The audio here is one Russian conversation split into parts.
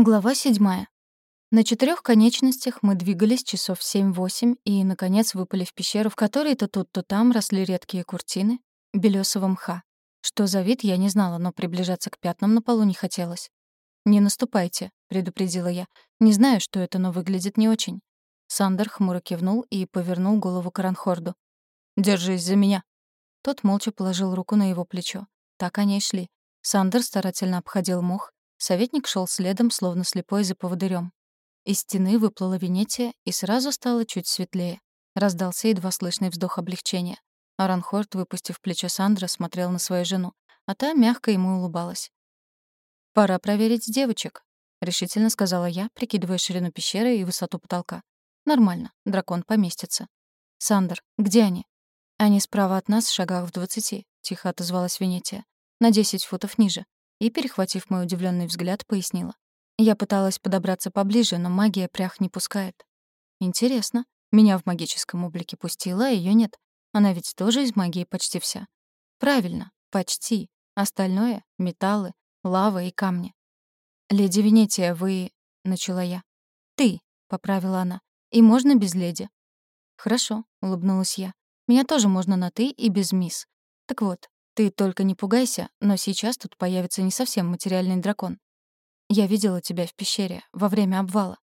Глава седьмая. На четырех конечностях мы двигались часов семь-восемь и, наконец, выпали в пещеру, в которой то тут, то там росли редкие куртины белёсого мха. Что за вид, я не знала, но приближаться к пятнам на полу не хотелось. «Не наступайте», — предупредила я. «Не знаю, что это, но выглядит не очень». Сандер хмуро кивнул и повернул голову к Ранхорду. «Держись за меня». Тот молча положил руку на его плечо. Так они и шли. Сандер старательно обходил мох, Советник шел следом, словно слепой за поводырем. Из стены выплыла Венетия, и сразу стало чуть светлее. Раздался едва слышный вздох облегчения. Аранхорд, выпустив плечо Сандра, смотрел на свою жену, а та мягко ему улыбалась. «Пора проверить девочек», — решительно сказала я, прикидывая ширину пещеры и высоту потолка. «Нормально, дракон поместится». «Сандер, где они?» «Они справа от нас, в шагах в двадцати», — тихо отозвалась Венетия. «На десять футов ниже и, перехватив мой удивленный взгляд, пояснила. Я пыталась подобраться поближе, но магия прях не пускает. Интересно. Меня в магическом облике пустила, а её нет. Она ведь тоже из магии почти вся. Правильно, почти. Остальное — металлы, лава и камни. «Леди Венетия, вы...» — начала я. «Ты», — поправила она. «И можно без леди». «Хорошо», — улыбнулась я. «Меня тоже можно на «ты» и без мисс. Так вот, ты только не пугайся, но сейчас тут появится не совсем материальный дракон. Я видела тебя в пещере во время обвала.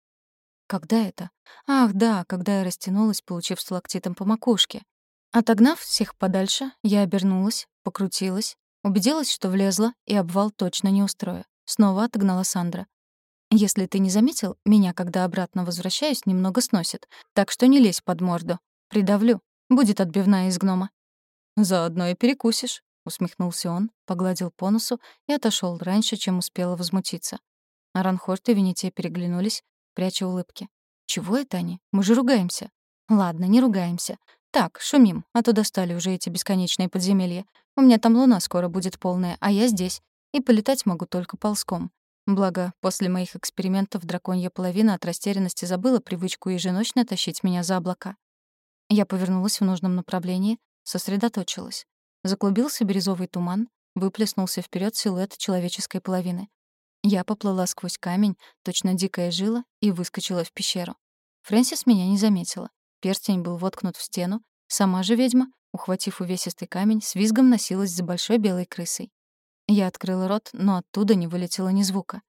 Когда это? Ах, да, когда я растянулась, получив сталактитом по макушке. Отогнав всех подальше, я обернулась, покрутилась, убедилась, что влезла, и обвал точно не устрою. Снова отогнала Сандра. Если ты не заметил, меня, когда обратно возвращаюсь, немного сносит, так что не лезь под морду. Придавлю. Будет отбивная из гнома. Заодно и перекусишь усмехнулся он, погладил по носу и отошел раньше, чем успела возмутиться. Аранхорт и Венетия переглянулись, пряча улыбки. «Чего это они? Мы же ругаемся». «Ладно, не ругаемся. Так, шумим, а то достали уже эти бесконечные подземелья. У меня там луна скоро будет полная, а я здесь. И полетать могу только ползком. Благо, после моих экспериментов драконья половина от растерянности забыла привычку еженочно тащить меня за облака. Я повернулась в нужном направлении, сосредоточилась. Заклубился бирюзовый туман, выплеснулся вперед силуэт человеческой половины. Я поплыла сквозь камень, точно дикая жила, и выскочила в пещеру. Фрэнсис меня не заметила. Перстень был воткнут в стену. Сама же ведьма, ухватив увесистый камень, с визгом носилась за большой белой крысой. Я открыла рот, но оттуда не вылетело ни звука.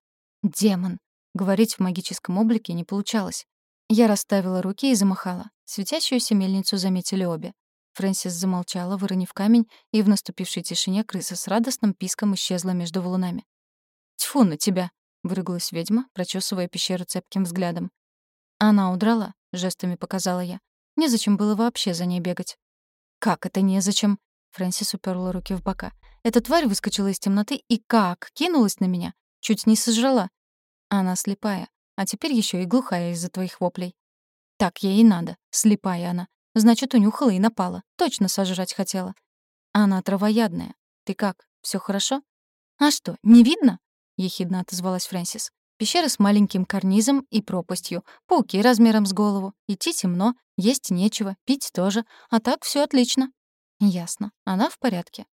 «Демон!» Говорить в магическом облике не получалось. Я расставила руки и замахала. Светящуюся мельницу заметили обе. Фрэнсис замолчала, выронив камень, и в наступившей тишине крыса с радостным писком исчезла между валунами. «Тьфу на тебя!» — выругалась ведьма, прочесывая пещеру цепким взглядом. «Она удрала», — жестами показала я. «Незачем было вообще за ней бегать». «Как это незачем?» — Фрэнсис уперла руки в бока. «Эта тварь выскочила из темноты и как? Кинулась на меня. Чуть не сожрала. Она слепая, а теперь еще и глухая из-за твоих воплей. Так ей и надо, слепая она. Значит, унюхала и напала. Точно сожрать хотела. Она травоядная. Ты как, все хорошо? А что, не видно? ехидно отозвалась Фрэнсис. Пещера с маленьким карнизом и пропастью, пауки размером с голову. Идти темно, есть нечего, пить тоже, а так все отлично. Ясно. Она в порядке.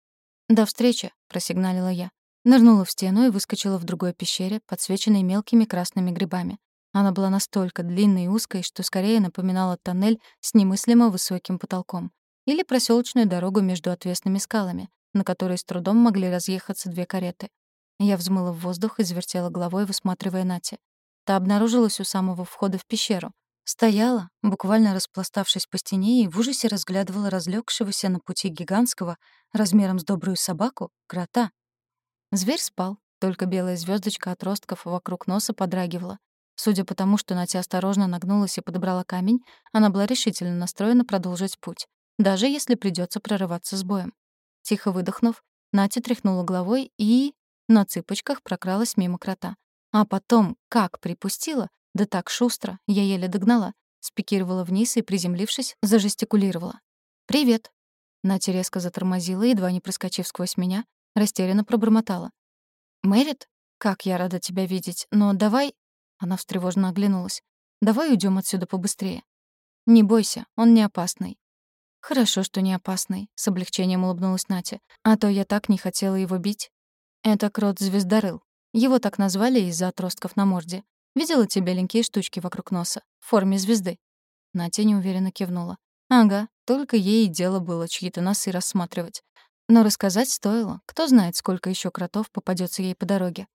До встречи, просигналила я. Нырнула в стену и выскочила в другой пещере, подсвеченной мелкими красными грибами. Она была настолько длинной и узкой, что скорее напоминала тоннель с немыслимо высоким потолком или проселочную дорогу между отвесными скалами, на которой с трудом могли разъехаться две кареты. Я взмыла в воздух и завертела головой, высматривая Нати. Та обнаружилась у самого входа в пещеру. Стояла, буквально распластавшись по стене, и в ужасе разглядывала разлегшегося на пути гигантского, размером с добрую собаку, крота. Зверь спал, только белая звездочка отростков вокруг носа подрагивала, Судя по тому, что Натя осторожно нагнулась и подобрала камень, она была решительно настроена продолжить путь, даже если придется прорываться с боем. Тихо выдохнув, Натя тряхнула головой и на цыпочках прокралась мимо крота. А потом, как припустила, да так шустро, я еле догнала, спикировала вниз и, приземлившись, зажестикулировала. «Привет!» Натя резко затормозила, едва не проскочив сквозь меня, растерянно пробормотала. «Мэрит? Как я рада тебя видеть, но давай...» Она встревоженно оглянулась. «Давай уйдем отсюда побыстрее». «Не бойся, он не опасный». «Хорошо, что не опасный», — с облегчением улыбнулась Натя. «А то я так не хотела его бить». «Это крот-звездорыл. Его так назвали из-за отростков на морде. Видела те беленькие штучки вокруг носа? В форме звезды?» Натя неуверенно кивнула. «Ага, только ей и дело было чьи-то носы рассматривать. Но рассказать стоило. Кто знает, сколько еще кротов попадется ей по дороге.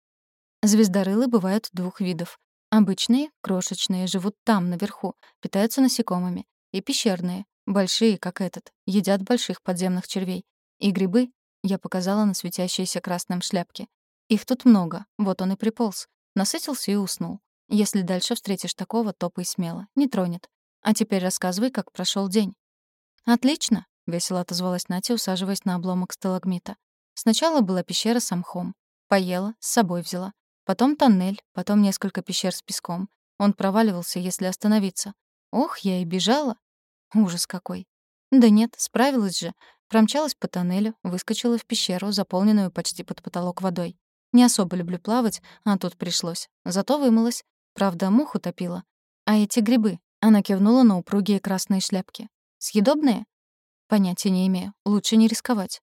Звездорылы бывают двух видов. Обычные, крошечные, живут там, наверху, питаются насекомыми. И пещерные, большие, как этот, едят больших подземных червей. И грибы, я показала на светящиеся красным шляпки. Их тут много, вот он и приполз. Насытился и уснул. Если дальше встретишь такого, топай смело. Не тронет. А теперь рассказывай, как прошел день. Отлично, весело отозвалась Натя, усаживаясь на обломок сталагмита. Сначала была пещера с мхом. Поела, с собой взяла. Потом тоннель, потом несколько пещер с песком. Он проваливался, если остановиться. Ох, я и бежала. Ужас какой. Да нет, справилась же. Промчалась по тоннелю, выскочила в пещеру, заполненную почти под потолок водой. Не особо люблю плавать, а тут пришлось. Зато вымылась. Правда, мух утопила. А эти грибы? Она кивнула на упругие красные шляпки. Съедобные? Понятия не имею. Лучше не рисковать.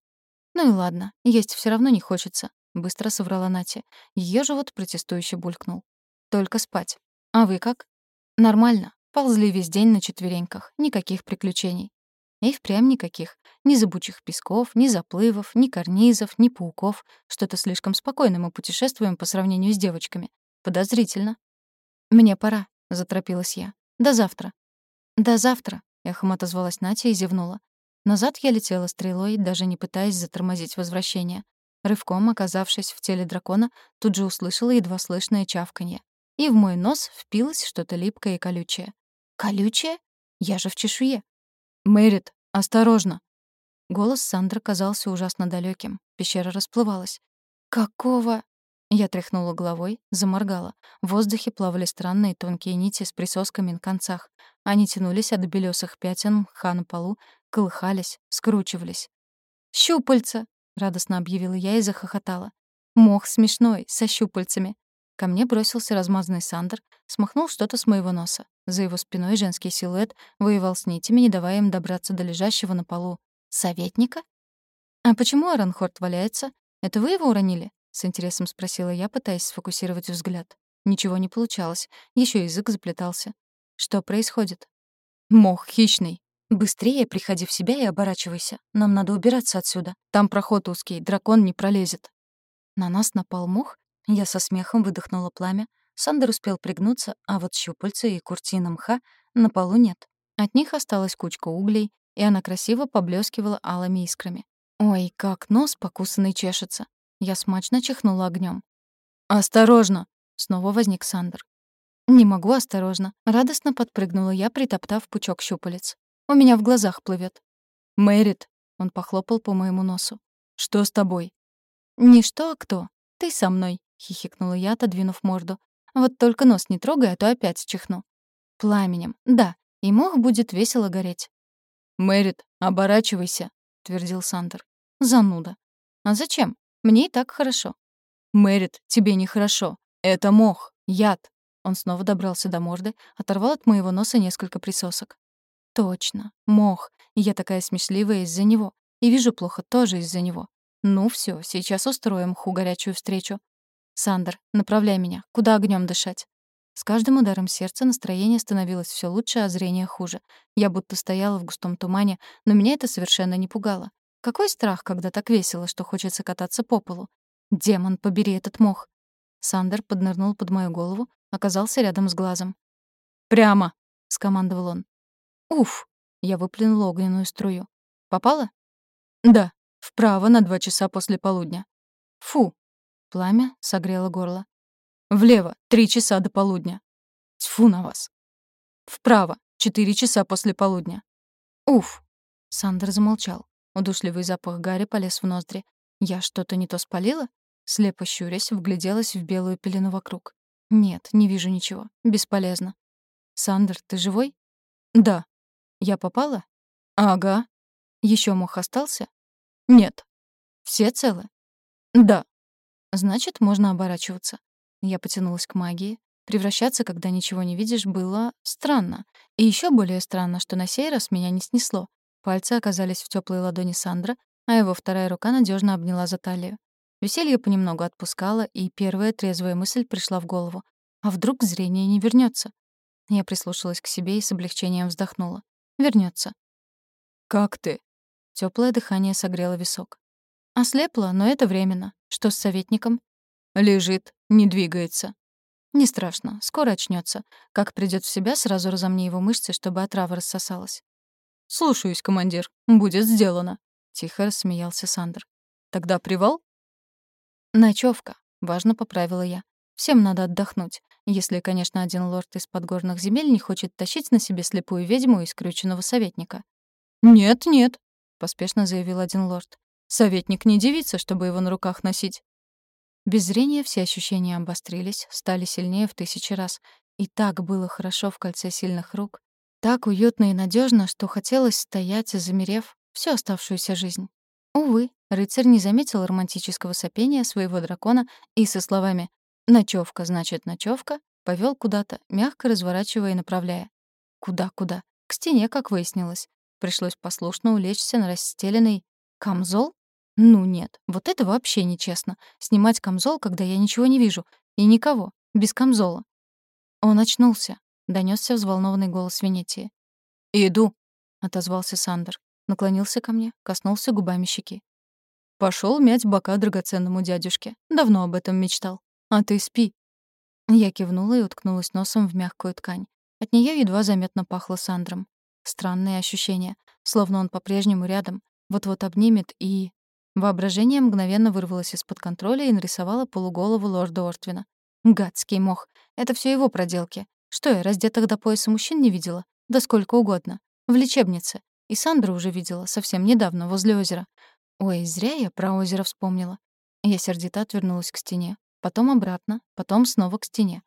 Ну и ладно, есть все равно не хочется, быстро соврала Натя. Ее живот протестующе булькнул. Только спать. А вы как? Нормально. Ползли весь день на четвереньках. Никаких приключений. И впрямь никаких. Ни зыбучих песков, ни заплывов, ни карнизов, ни пауков. Что-то слишком спокойно мы путешествуем по сравнению с девочками. Подозрительно. «Мне пора», — заторопилась я. «До завтра». «До завтра», — эхом отозвалась Натя и зевнула. Назад я летела стрелой, даже не пытаясь затормозить возвращение. Рывком, оказавшись в теле дракона, тут же услышала едва слышное чавканье. И в мой нос впилось что-то липкое и колючее. «Колючее? Я же в чешуе». «Мэрит, осторожно!» Голос Сандры казался ужасно далеким. Пещера расплывалась. «Какого?» Я тряхнула головой, заморгала. В воздухе плавали странные тонкие нити с присосками на концах. Они тянулись от белёсых пятен мха на полу, колыхались, скручивались. «Щупальца!» — радостно объявила я и захохотала. «Мох смешной, со щупальцами!» Ко мне бросился размазанный Сандер, смахнул что-то с моего носа. За его спиной женский силуэт воевал с нитями, не давая им добраться до лежащего на полу. «Советника?» «А почему Аранхорд валяется? Это вы его уронили?» С интересом спросила я, пытаясь сфокусировать взгляд. Ничего не получалось. Еще язык заплетался. Что происходит? Мох хищный. Быстрее приходи в себя и оборачивайся. Нам надо убираться отсюда. Там проход узкий, дракон не пролезет. На нас напал мох? Я со смехом выдохнула пламя. Сандер успел пригнуться, а вот щупальца и куртина мха на полу нет. От них осталась кучка углей, и она красиво поблескивала алыми искрами. Ой, как нос покусанный чешется. Я смачно чихнула огнем. «Осторожно!» — снова возник Сандер. «Не могу осторожно». Радостно подпрыгнула я, притоптав пучок щупалец. «У меня в глазах плывет. «Мэрит!» — он похлопал по моему носу. «Что с тобой?» «Не что, а кто. Ты со мной», — хихикнула я, отодвинув морду. «Вот только нос не трогай, а то опять чихну». «Пламенем, да, и мох будет весело гореть». «Мэрит, оборачивайся», — твердил Сандер. «Зануда». «А зачем? Мне и так хорошо». «Мэрит, тебе нехорошо. Это мох, яд». Он снова добрался до морды, оторвал от моего носа несколько присосок. «Точно, мох. Я такая смешливая из-за него. И вижу плохо тоже из-за него. Ну все, сейчас устроим ху горячую встречу. Сандер, направляй меня. Куда огнем дышать?» С каждым ударом сердца настроение становилось все лучше, а зрение хуже. Я будто стояла в густом тумане, но меня это совершенно не пугало. Какой страх, когда так весело, что хочется кататься по полу? Демон, побери этот мох. Сандер поднырнул под мою голову, оказался рядом с глазом. «Прямо!» — скомандовал он. «Уф!» — я выплюнула огненную струю. «Попала?» «Да, вправо на два часа после полудня». «Фу!» — пламя согрело горло. «Влево, три часа до полудня». «Тьфу на вас!» «Вправо, четыре часа после полудня». «Уф!» — Сандер замолчал. Удушливый запах гари полез в ноздри. Я что-то не то спалила? Слепо щурясь, вгляделась в белую пелену вокруг. Нет, не вижу ничего. Бесполезно. «Сандер, ты живой?» «Да». «Я попала?» «Ага». Еще мох остался?» «Нет». «Все целы?» «Да». «Значит, можно оборачиваться». Я потянулась к магии. Превращаться, когда ничего не видишь, было странно. И еще более странно, что на сей раз меня не снесло. Пальцы оказались в теплой ладони Сандра, а его вторая рука надежно обняла за талию. Веселье понемногу отпускало, и первая трезвая мысль пришла в голову. А вдруг зрение не вернется? Я прислушалась к себе и с облегчением вздохнула. Вернется. «Как ты?» Теплое дыхание согрело висок. Ослепла, но это временно. Что с советником? Лежит, не двигается. Не страшно, скоро очнется. Как придет в себя, сразу разомни его мышцы, чтобы отрава рассосалась. «Слушаюсь, командир. Будет сделано», — тихо рассмеялся Сандер. «Тогда привал?» «Ночевка», — важно поправила я. «Всем надо отдохнуть. Если, конечно, один лорд из подгорных земель не хочет тащить на себе слепую ведьму и скрюченного советника». «Нет-нет», — поспешно заявил один лорд. «Советник не девица, чтобы его на руках носить». Без зрения все ощущения обострились, стали сильнее в тысячи раз. И так было хорошо в кольце сильных рук, так уютно и надежно, что хотелось стоять, замерев всю оставшуюся жизнь. Увы, рыцарь не заметил романтического сопения своего дракона и со словами «ночевка значит ночевка повел куда-то, мягко разворачивая и направляя. Куда-куда? К стене, как выяснилось. Пришлось послушно улечься на расстеленный камзол? Ну нет, вот это вообще нечестно. Снимать камзол, когда я ничего не вижу. И никого. Без камзола. Он очнулся. Донесся взволнованный голос Венетии. «Иду», — отозвался Сандер. Наклонился ко мне, коснулся губами щеки. Пошел мять бока драгоценному дядюшке. Давно об этом мечтал. А ты спи». Я кивнула и уткнулась носом в мягкую ткань. От нее едва заметно пахло Сандром. Странные ощущения, словно он по-прежнему рядом, вот-вот обнимет и... Воображение мгновенно вырвалось из-под контроля и нарисовало полуголову лорда Ортвина. Гадский мох. Это все его проделки. Что я, раздетых до пояса мужчин не видела? Да сколько угодно. В лечебнице. И Сандру уже видела совсем недавно, возле озера. Ой, зря я про озеро вспомнила. Я сердито отвернулась к стене. Потом обратно, потом снова к стене.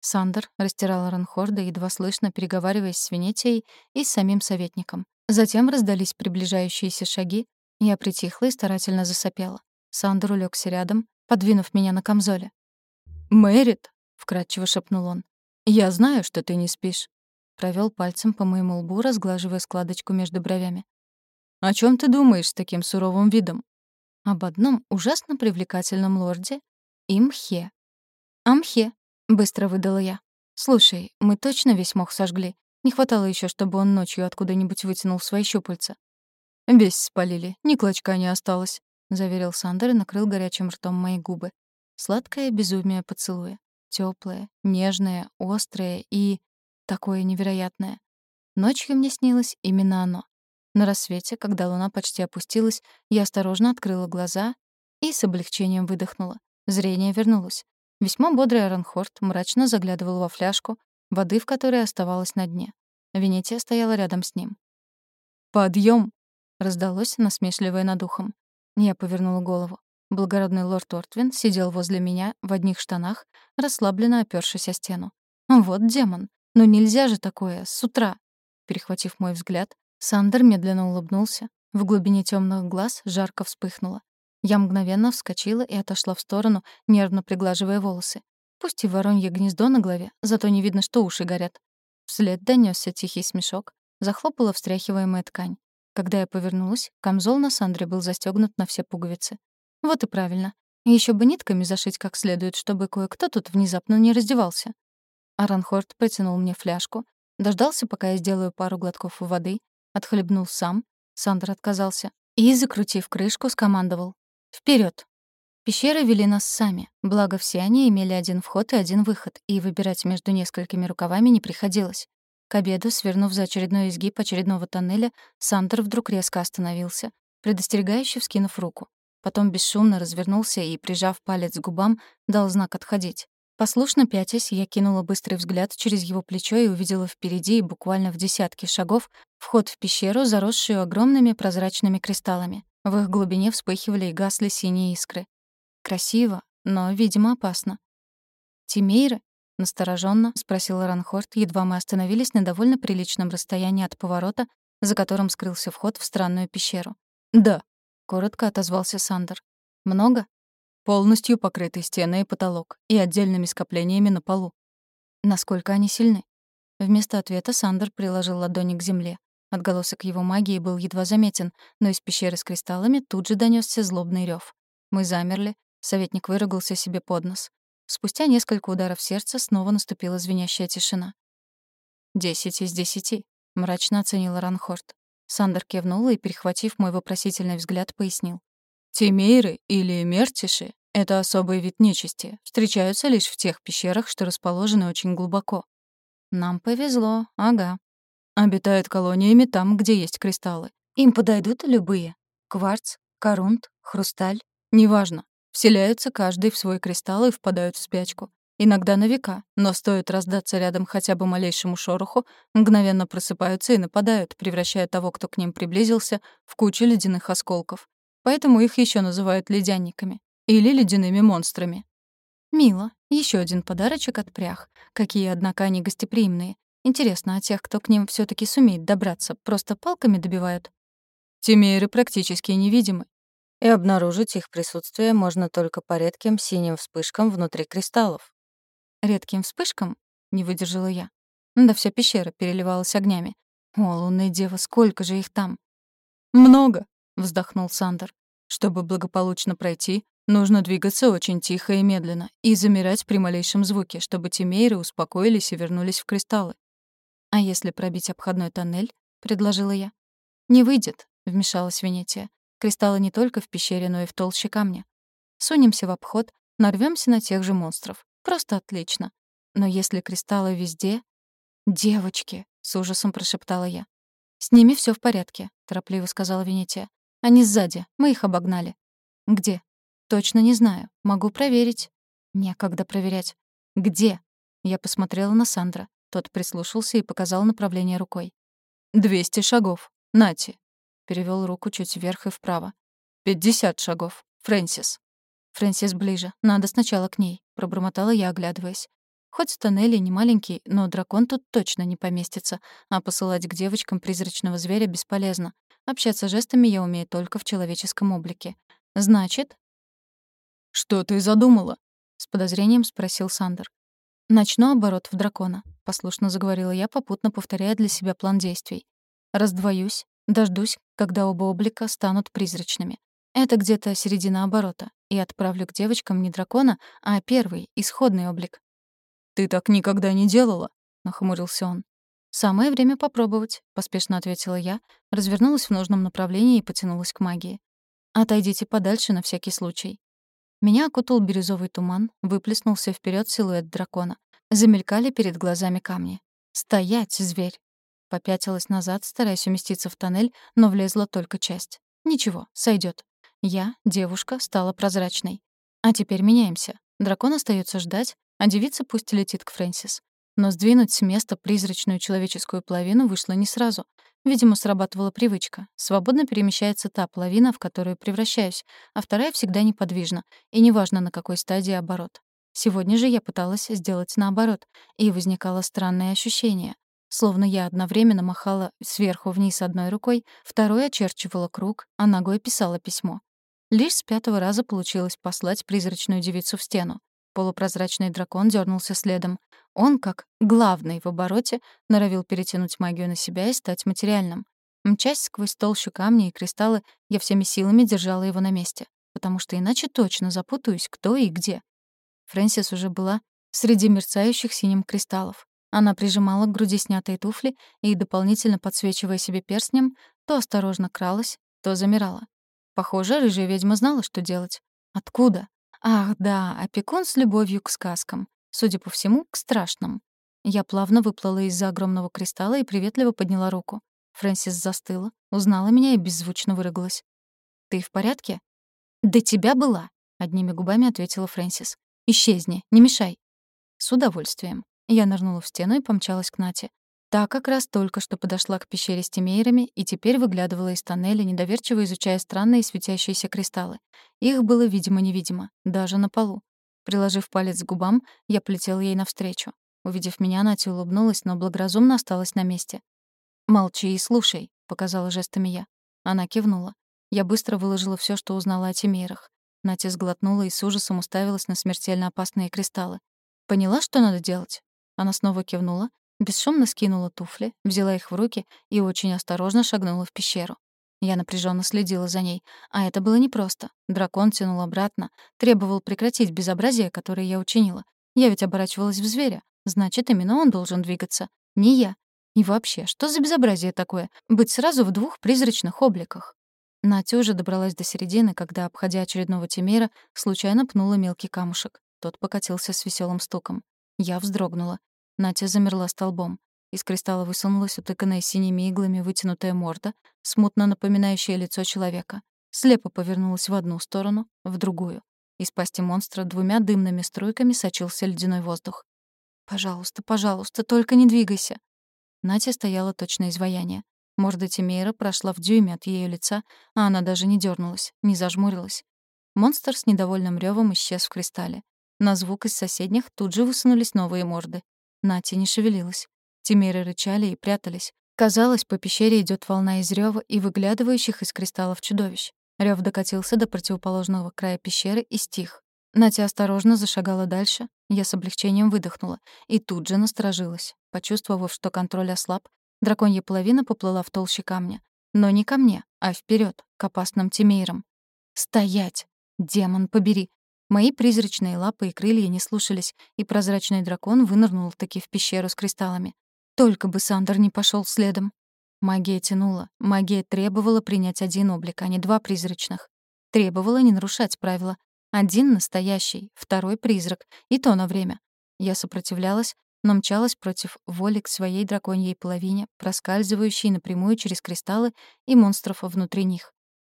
Сандер растирал Ранхорда, едва слышно переговариваясь с Венетией и с самим советником. Затем раздались приближающиеся шаги. Я притихла и старательно засопела. Сандер улегся рядом, подвинув меня на камзоле. «Мэрит», — вкратчиво шепнул он, «Я знаю, что ты не спишь», — провел пальцем по моему лбу, разглаживая складочку между бровями. «О чем ты думаешь с таким суровым видом?» «Об одном ужасно привлекательном лорде и мхе». «Амхе», — быстро выдала я. «Слушай, мы точно весь мох сожгли. Не хватало еще, чтобы он ночью откуда-нибудь вытянул свои щупальца». «Весь спалили, ни клочка не осталось», — заверил Сандер и накрыл горячим ртом мои губы. Сладкое безумие поцелуя. Теплое, нежное, острое и такое невероятное. Ночью мне снилось именно оно. На рассвете, когда луна почти опустилась, я осторожно открыла глаза и с облегчением выдохнула. Зрение вернулось. Весьма бодрый Аранхорд мрачно заглядывал во фляжку, воды в которой оставалось на дне. Венетия стояла рядом с ним. «Подъём!» — раздалось насмешливое над ухом. Я повернула голову. Благородный лорд Ортвин сидел возле меня в одних штанах, расслабленно опёршись о стену. Вот демон. Ну нельзя же такое, с утра. Перехватив мой взгляд, Сандер медленно улыбнулся. В глубине темных глаз жарко вспыхнуло. Я мгновенно вскочила и отошла в сторону, нервно приглаживая волосы. Пусть и воронье гнездо на голове, зато не видно, что уши горят. Вслед донесся тихий смешок, захлопала встряхиваемая ткань. Когда я повернулась, камзол на Сандре был застегнут на все пуговицы. Вот и правильно. Еще бы нитками зашить как следует, чтобы кое-кто тут внезапно не раздевался. Аранхорд протянул мне фляжку, дождался, пока я сделаю пару глотков воды, отхлебнул сам, Сандер отказался, и, закрутив крышку, скомандовал. Вперед! Пещеры вели нас сами, благо все они имели один вход и один выход, и выбирать между несколькими рукавами не приходилось. К обеду, свернув за очередной изгиб очередного тоннеля, Сандер вдруг резко остановился, предостерегающе вскинув руку. Потом бесшумно развернулся и, прижав палец к губам, дал знак отходить. Послушно пятясь, я кинула быстрый взгляд через его плечо и увидела впереди, буквально в десятке шагов, вход в пещеру, заросшую огромными прозрачными кристаллами. В их глубине вспыхивали и гасли синие искры. Красиво, но, видимо, опасно. «Тимейры?» — настороженно спросил Ранхорд, едва мы остановились на довольно приличном расстоянии от поворота, за которым скрылся вход в странную пещеру. «Да», коротко отозвался Сандер. Много? Полностью покрытый стены и потолок и отдельными скоплениями на полу. Насколько они сильны? Вместо ответа Сандер приложил ладони к земле. Отголосок его магии был едва заметен, но из пещеры с кристаллами тут же донесся злобный рев. Мы замерли, советник выругался себе под нос. Спустя несколько ударов сердца снова наступила звенящая тишина. «Десять из десяти», — мрачно оценила Ранхорд. Сандер кивнула и, перехватив мой вопросительный взгляд, пояснил. «Тимейры или мертиши — это особый вид нечисти, встречаются лишь в тех пещерах, что расположены очень глубоко». «Нам повезло, ага», Обитают колониями там, где есть кристаллы. Им подойдут любые. Кварц, корунт, хрусталь. Неважно. Вселяются каждый в свой кристалл и впадают в спячку. Иногда на века, но стоит раздаться рядом хотя бы малейшему шороху, мгновенно просыпаются и нападают, превращая того, кто к ним приблизился, в кучу ледяных осколков. Поэтому их еще называют ледянниками. Или ледяными монстрами. Мило. Еще один подарочек от прях. Какие, однако, они гостеприимные. Интересно, а тех, кто к ним все таки сумеет добраться, просто палками добивают? Тимейры практически невидимы. И обнаружить их присутствие можно только по редким синим вспышкам внутри кристаллов. Редким вспышкам? Не выдержала я. Да вся пещера переливалась огнями. О, лунная дева, сколько же их там? Много, вздохнул Сандер. Чтобы благополучно пройти, нужно двигаться очень тихо и медленно и замирать при малейшем звуке, чтобы тимейры успокоились и вернулись в кристаллы. «А если пробить обходной тоннель?» — предложила я. «Не выйдет», — вмешалась Венетия. «Кристаллы не только в пещере, но и в толще камня. Сунемся в обход, нарвемся на тех же монстров. Просто отлично. Но если кристаллы везде...» «Девочки!» — с ужасом прошептала я. «С ними все в порядке», — торопливо сказала Венетия. «Они сзади. Мы их обогнали». «Где?» «Точно не знаю. Могу проверить». «Некогда проверять». «Где?» Я посмотрела на Сандра. Тот прислушался и показал направление рукой. «Двести шагов. Нати». Перевел руку чуть вверх и вправо. «Пятьдесят шагов. Фрэнсис». «Фрэнсис ближе. Надо сначала к ней», — пробормотала я, оглядываясь. Хоть тоннель и не маленький, но дракон тут точно не поместится, а посылать к девочкам призрачного зверя бесполезно. Общаться жестами я умею только в человеческом облике. Значит... «Что ты задумала?» — с подозрением спросил Сандер. «Начну оборот в дракона», — послушно заговорила я, попутно повторяя для себя план действий. «Раздвоюсь, дождусь, когда оба облика станут призрачными. Это где-то середина оборота. И отправлю к девочкам не дракона, а первый, исходный облик». «Ты так никогда не делала», — нахмурился он. «Самое время попробовать», — поспешно ответила я, развернулась в нужном направлении и потянулась к магии. «Отойдите подальше на всякий случай. Меня окутал бирюзовый туман, выплеснулся вперед силуэт дракона. Замелькали перед глазами камни. «Стоять, зверь!» Попятилась назад, стараясь уместиться в тоннель, но влезла только часть. Ничего, сойдет. Я, девушка, стала прозрачной. А теперь меняемся. Дракон остается ждать, а девица пусть летит к Фрэнсис. Но сдвинуть с места призрачную человеческую половину вышло не сразу. Видимо, срабатывала привычка. Свободно перемещается та половина, в которую превращаюсь, а вторая всегда неподвижна, и неважно, на какой стадии оборот. Сегодня же я пыталась сделать наоборот, и возникало странное ощущение. Словно я одновременно махала сверху вниз одной рукой, второй очерчивала круг, а ногой писала письмо. Лишь с пятого раза получилось послать призрачную девицу в стену. Полупрозрачный дракон дернулся следом. Он, как главный в обороте, норовил перетянуть магию на себя и стать материальным. Мчась сквозь толщу камней и кристаллы, я всеми силами держала его на месте, потому что иначе точно запутаюсь, кто и где. Фрэнсис уже была среди мерцающих синим кристаллов. Она прижимала к груди снятые туфли и, дополнительно подсвечивая себе перстнем, то осторожно кралась, то замирала. Похоже, рыжая ведьма знала, что делать. Откуда? Ах, да, опекун с любовью к сказкам. Судя по всему, к страшным. Я плавно выплыла из-за огромного кристалла и приветливо подняла руку. Фрэнсис застыла, узнала меня и беззвучно выругалась. «Ты в порядке?» «Да тебя была», — одними губами ответила Фрэнсис. «Исчезни, не мешай». «С удовольствием». Я нырнула в стену и помчалась к Нате. Та как раз только что подошла к пещере с тимейрами и теперь выглядывала из тоннеля, недоверчиво изучая странные светящиеся кристаллы. Их было видимо-невидимо, даже на полу. Приложив палец к губам, я полетела ей навстречу. Увидев меня, Натя улыбнулась, но благоразумно осталась на месте. «Молчи и слушай», — показала жестами я. Она кивнула. Я быстро выложила все, что узнала о тимейрах. Натя сглотнула и с ужасом уставилась на смертельно опасные кристаллы. «Поняла, что надо делать?» Она снова кивнула, Бесшумно скинула туфли, взяла их в руки и очень осторожно шагнула в пещеру. Я напряженно следила за ней. А это было непросто. Дракон тянул обратно, требовал прекратить безобразие, которое я учинила. Я ведь оборачивалась в зверя. Значит, именно он должен двигаться, не я. И вообще, что за безобразие такое? Быть сразу в двух призрачных обликах. Натя уже добралась до середины, когда, обходя очередного Тимейра, случайно пнула мелкий камушек. Тот покатился с веселым стуком. Я вздрогнула. Натя замерла столбом. Из кристалла высунулась утыканная синими иглами вытянутая морда, смутно напоминающая лицо человека. Слепо повернулась в одну сторону, в другую. Из пасти монстра двумя дымными струйками сочился ледяной воздух. «Пожалуйста, пожалуйста, только не двигайся!» Натя стояла точно изваяние. Морда Тимейра прошла в дюйме от ее лица, а она даже не дернулась, не зажмурилась. Монстр с недовольным ревом исчез в кристалле. На звук из соседних тут же высунулись новые морды. Натя не шевелилась. Тимейры рычали и прятались. Казалось, по пещере идет волна из рёва и выглядывающих из кристаллов чудовищ. Рёв докатился до противоположного края пещеры и стих. Натя осторожно зашагала дальше. Я с облегчением выдохнула и тут же насторожилась. Почувствовав, что контроль ослаб, драконья половина поплыла в толще камня. Но не ко мне, а вперед, к опасным тимейрам. «Стоять! Демон, побери!» Мои призрачные лапы и крылья не слушались, и прозрачный дракон вынырнул таки в пещеру с кристаллами. Только бы Сандер не пошел следом. Магия тянула, магия требовала принять один облик, а не два призрачных. Требовала не нарушать правила. Один настоящий, второй призрак, и то на время. Я сопротивлялась, но мчалась против воли к своей драконьей половине, проскальзывающей напрямую через кристаллы и монстров внутри них.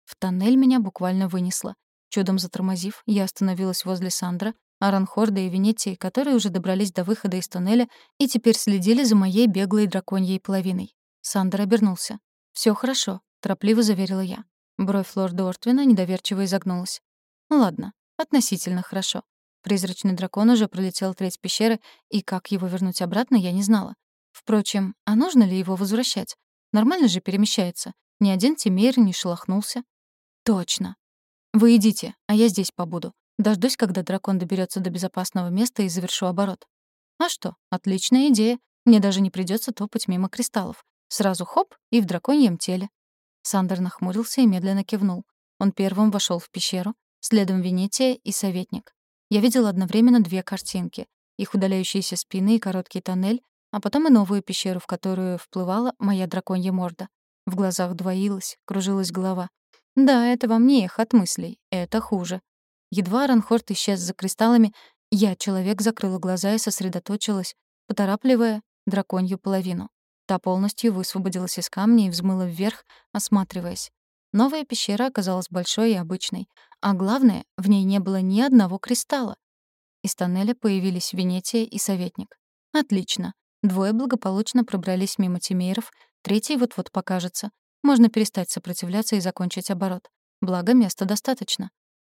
В тоннель меня буквально вынесло. Чудом затормозив, я остановилась возле Сандра, Аранхорда и Венетии, которые уже добрались до выхода из тоннеля и теперь следили за моей беглой драконьей половиной. Сандер обернулся. Все хорошо», — торопливо заверила я. Бровь лорда Ортвина недоверчиво изогнулась. «Ладно, относительно хорошо. Призрачный дракон уже пролетел треть пещеры, и как его вернуть обратно, я не знала. Впрочем, а нужно ли его возвращать? Нормально же перемещается. Ни один Тимейр не шелохнулся. Точно. Вы идите, а я здесь побуду. Дождусь, когда дракон доберется до безопасного места и завершу оборот. А что, отличная идея. Мне даже не придется топать мимо кристаллов. Сразу хоп и в драконьем теле. Сандер нахмурился и медленно кивнул. Он первым вошел в пещеру, следом Венетия и советник. Я видел одновременно две картинки: их удаляющиеся спины и короткий тоннель, а потом и новую пещеру, в которую вплывала моя драконья морда. В глазах двоилась, кружилась голова. Да, это во мне их от мыслей. Это хуже. Едва Ранхорд исчез за кристаллами, я, человек, закрыла глаза и сосредоточилась, поторапливая драконью половину. Та полностью высвободилась из камня и взмыла вверх, осматриваясь. Новая пещера оказалась большой и обычной, а главное, в ней не было ни одного кристалла. Из тоннеля появились Венетия и Советник. Отлично. Двое благополучно пробрались мимо Тимейров, третий вот-вот покажется. Можно перестать сопротивляться и закончить оборот. Благо, места достаточно.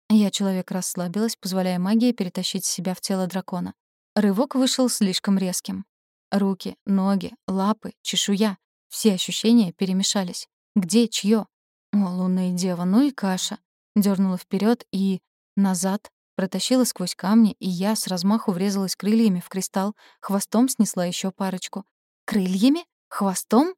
Я, человек, расслабилась, позволяя магии перетащить себя в тело дракона. Рывок вышел слишком резким. Руки, ноги, лапы, чешуя. Все ощущения перемешались. Где чье? О, лунная дева, ну и каша. Дёрнула вперед и... назад. Протащила сквозь камни, и я с размаху врезалась крыльями в кристалл, хвостом снесла еще парочку. Крыльями? Хвостом?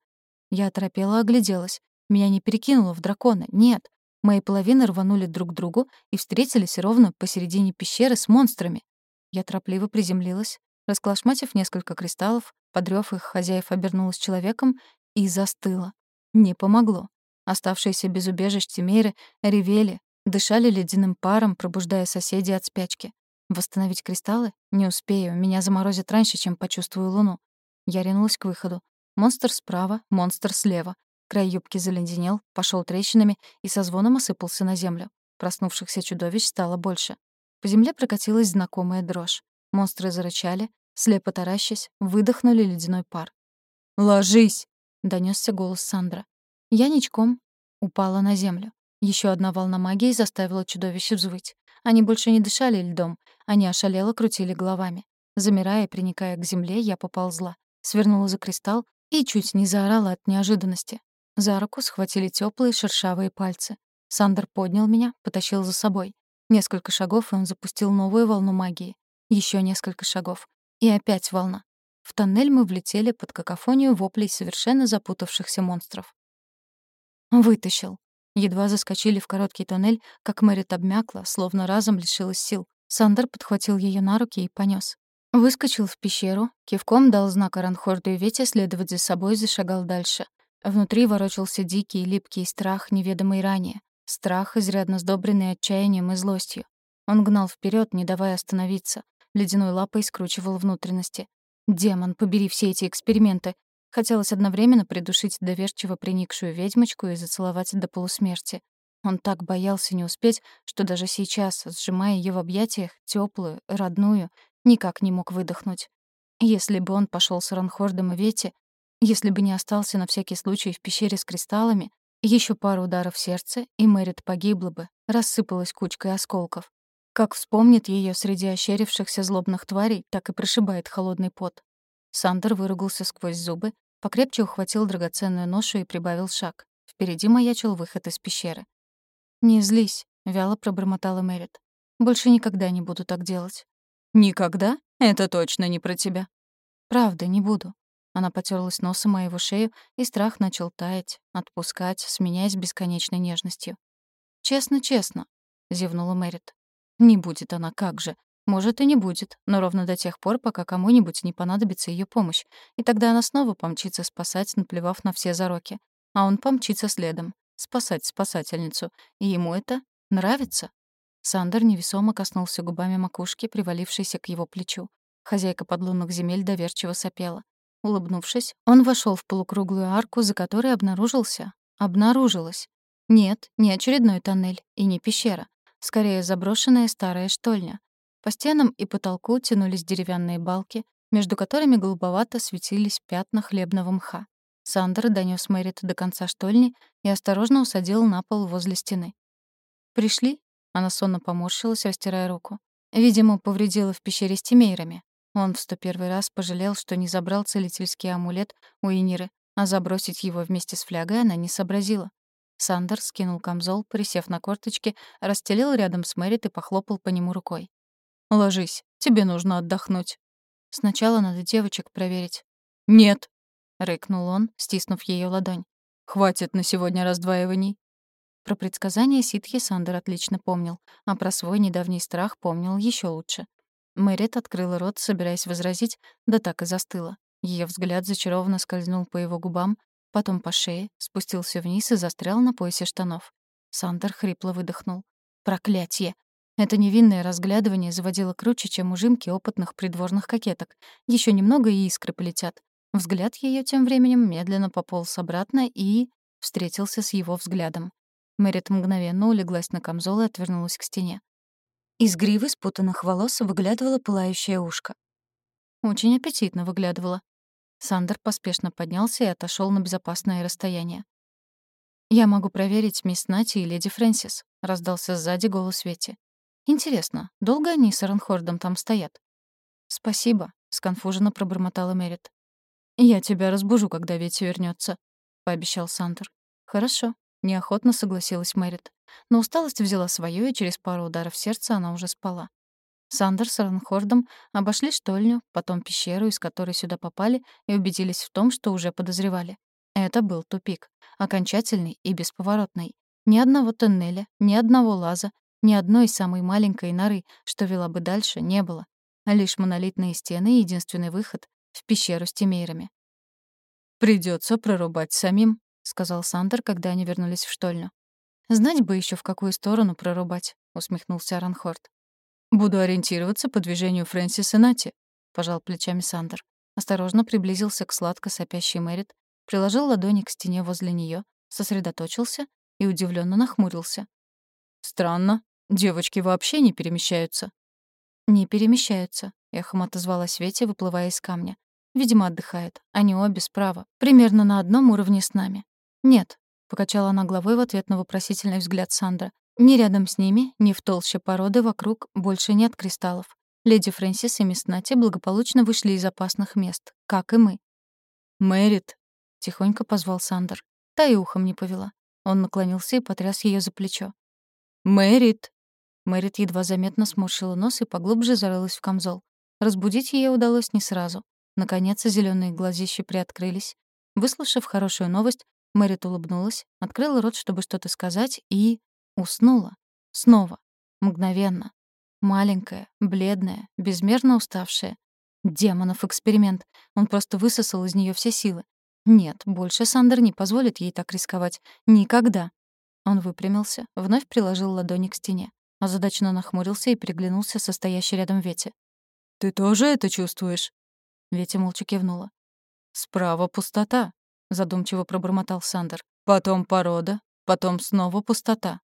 Я оторопела огляделась. Меня не перекинуло в дракона, нет. Мои половины рванули друг к другу и встретились ровно посередине пещеры с монстрами. Я торопливо приземлилась, Расклашматив несколько кристаллов, подрёв их, хозяев обернулась человеком и застыла. Не помогло. Оставшиеся без убежищ Тимейры ревели, дышали ледяным паром, пробуждая соседей от спячки. Восстановить кристаллы? Не успею, меня заморозит раньше, чем почувствую луну. Я ринулась к выходу. Монстр справа, монстр слева. Край юбки заледенел, пошел трещинами и со звоном осыпался на землю. Проснувшихся чудовищ стало больше. По земле прокатилась знакомая дрожь. Монстры зарычали, слепо таращась, выдохнули ледяной пар. «Ложись!» — донёсся голос Сандра. Я ничком упала на землю. Еще одна волна магии заставила чудовище взвыть. Они больше не дышали льдом, они ошалело крутили головами. Замирая и приникая к земле, я поползла, свернула за кристалл и чуть не заорала от неожиданности. За руку схватили теплые шершавые пальцы. Сандер поднял меня, потащил за собой. Несколько шагов, и он запустил новую волну магии. Еще несколько шагов. И опять волна. В тоннель мы влетели под какофонию воплей совершенно запутавшихся монстров. Вытащил. Едва заскочили в короткий тоннель, как Мэрит обмякла, словно разом лишилась сил. Сандер подхватил ее на руки и понес. Выскочил в пещеру, кивком дал знак Аранхорду и Вете следовать за собой и зашагал дальше. Внутри ворочался дикий, липкий страх, неведомый ранее. Страх, изрядно сдобренный отчаянием и злостью. Он гнал вперед, не давая остановиться. Ледяной лапой скручивал внутренности. Демон, побери все эти эксперименты. Хотелось одновременно придушить доверчиво приникшую ведьмочку и зацеловать до полусмерти. Он так боялся не успеть, что даже сейчас, сжимая ее в объятиях, теплую, родную, никак не мог выдохнуть. Если бы он пошел с Ранхордом и Вети, если бы не остался на всякий случай в пещере с кристаллами, еще пару ударов сердца, и Мэрит погибла бы, рассыпалась кучкой осколков. Как вспомнит ее среди ощерившихся злобных тварей, так и прошибает холодный пот. Сандер выругался сквозь зубы, Покрепче ухватил драгоценную ношу и прибавил шаг. Впереди маячил выход из пещеры. «Не злись», — вяло пробормотала Мэрит. «Больше никогда не буду так делать». «Никогда? Это точно не про тебя». «Правда, не буду». Она потерлась носом моего шею, и страх начал таять, отпускать, сменяясь бесконечной нежностью. «Честно, честно», — зевнула Мэрит. «Не будет она, как же. Может, и не будет, но ровно до тех пор, пока кому-нибудь не понадобится ее помощь. И тогда она снова помчится спасать, наплевав на все зароки. А он помчится следом, спасать спасательницу. И ему это нравится. Сандер невесомо коснулся губами макушки, привалившейся к его плечу. Хозяйка подлунных земель доверчиво сопела. Улыбнувшись, он вошел в полукруглую арку, за которой обнаружился. Обнаружилось. Нет, не очередной тоннель и не пещера. Скорее, заброшенная старая штольня. По стенам и потолку тянулись деревянные балки, между которыми голубовато светились пятна хлебного мха. Сандер донёс Мэрит до конца штольни и осторожно усадил на пол возле стены. «Пришли?» — она сонно поморщилась, растирая руку. Видимо, повредила в пещере с тимейрами. Он в сто первый раз пожалел, что не забрал целительский амулет у Иниры, а забросить его вместе с флягой она не сообразила. Сандер скинул камзол, присев на корточки, расстелил рядом с Мэрит и похлопал по нему рукой. Ложись, тебе нужно отдохнуть. Сначала надо девочек проверить. Нет, рыкнул он, стиснув ее ладонь. Хватит на сегодня раздваиваний. Про предсказания ситхи Сандер отлично помнил, а про свой недавний страх помнил еще лучше. Мэрит открыла рот, собираясь возразить, да так и застыла. Ее взгляд зачарованно скользнул по его губам, потом по шее, спустился вниз и застрял на поясе штанов. Сандер хрипло выдохнул. «Проклятье! Это невинное разглядывание заводило круче, чем ужимки опытных придворных кокеток. Еще немного, и искры полетят. Взгляд ее тем временем медленно пополз обратно и... встретился с его взглядом. Мэрит мгновенно улеглась на камзол и отвернулась к стене. Из гривы спутанных волос выглядывало пылающее ушко. Очень аппетитно выглядывало. Сандер поспешно поднялся и отошел на безопасное расстояние. «Я могу проверить мисс Нати и леди Фрэнсис», — раздался сзади голос Вети. Интересно, долго они с Аранхордом там стоят? Спасибо, сконфуженно пробормотала Мерит. Я тебя разбужу, когда Вети вернется, пообещал Сантер. Хорошо, неохотно согласилась Мэрит. Но усталость взяла свое, и через пару ударов сердца она уже спала. Сандер с Ранхордом обошли штольню, потом пещеру, из которой сюда попали, и убедились в том, что уже подозревали. Это был тупик. Окончательный и бесповоротный. Ни одного тоннеля, ни одного лаза, ни одной самой маленькой норы, что вела бы дальше, не было. Лишь монолитные стены и единственный выход — в пещеру с тимейрами. Придется прорубать самим», — сказал Сандер, когда они вернулись в штольню. «Знать бы еще в какую сторону прорубать», — усмехнулся Аранхорд. «Буду ориентироваться по движению Фрэнсис и Нати», — пожал плечами Сандер. Осторожно приблизился к сладко сопящей Мэрит, приложил ладони к стене возле нее, сосредоточился и удивленно нахмурился. «Странно. Девочки вообще не перемещаются. Не перемещаются, эхом отозвалась Ветя, выплывая из камня. Видимо, отдыхает. Они обе справа, примерно на одном уровне с нами. Нет, покачала она головой в ответ на вопросительный взгляд Сандра. Ни рядом с ними, ни в толще породы вокруг больше нет кристаллов. Леди Фрэнсис и мисс Нати благополучно вышли из опасных мест, как и мы. «Мэрит», — тихонько позвал Сандер. Та и ухом не повела. Он наклонился и потряс ее за плечо. «Мэрит!» Мэрит едва заметно сморщила нос и поглубже зарылась в камзол. Разбудить ее удалось не сразу. Наконец, зеленые глазища приоткрылись. Выслушав хорошую новость, Мэрит улыбнулась, открыла рот, чтобы что-то сказать, и... уснула. Снова. Мгновенно. Маленькая, бледная, безмерно уставшая. Демонов эксперимент. Он просто высосал из нее все силы. Нет, больше Сандер не позволит ей так рисковать. Никогда. Он выпрямился, вновь приложил ладони к стене. Озадаченно нахмурился и приглянулся со стоящей рядом Вети. «Ты тоже это чувствуешь?» Ветя молча кивнула. «Справа пустота», — задумчиво пробормотал Сандер. «Потом порода, потом снова пустота».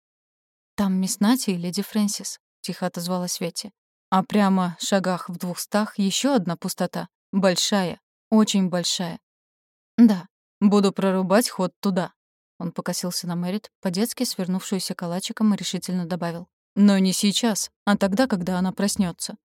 «Там мисс Нати и леди Фрэнсис», — тихо отозвалась Ветти. «А прямо в шагах в двухстах еще одна пустота. Большая, очень большая». «Да, буду прорубать ход туда». Он покосился на Мэрит, по-детски свернувшуюся калачиком, и решительно добавил. «Но не сейчас, а тогда, когда она проснется.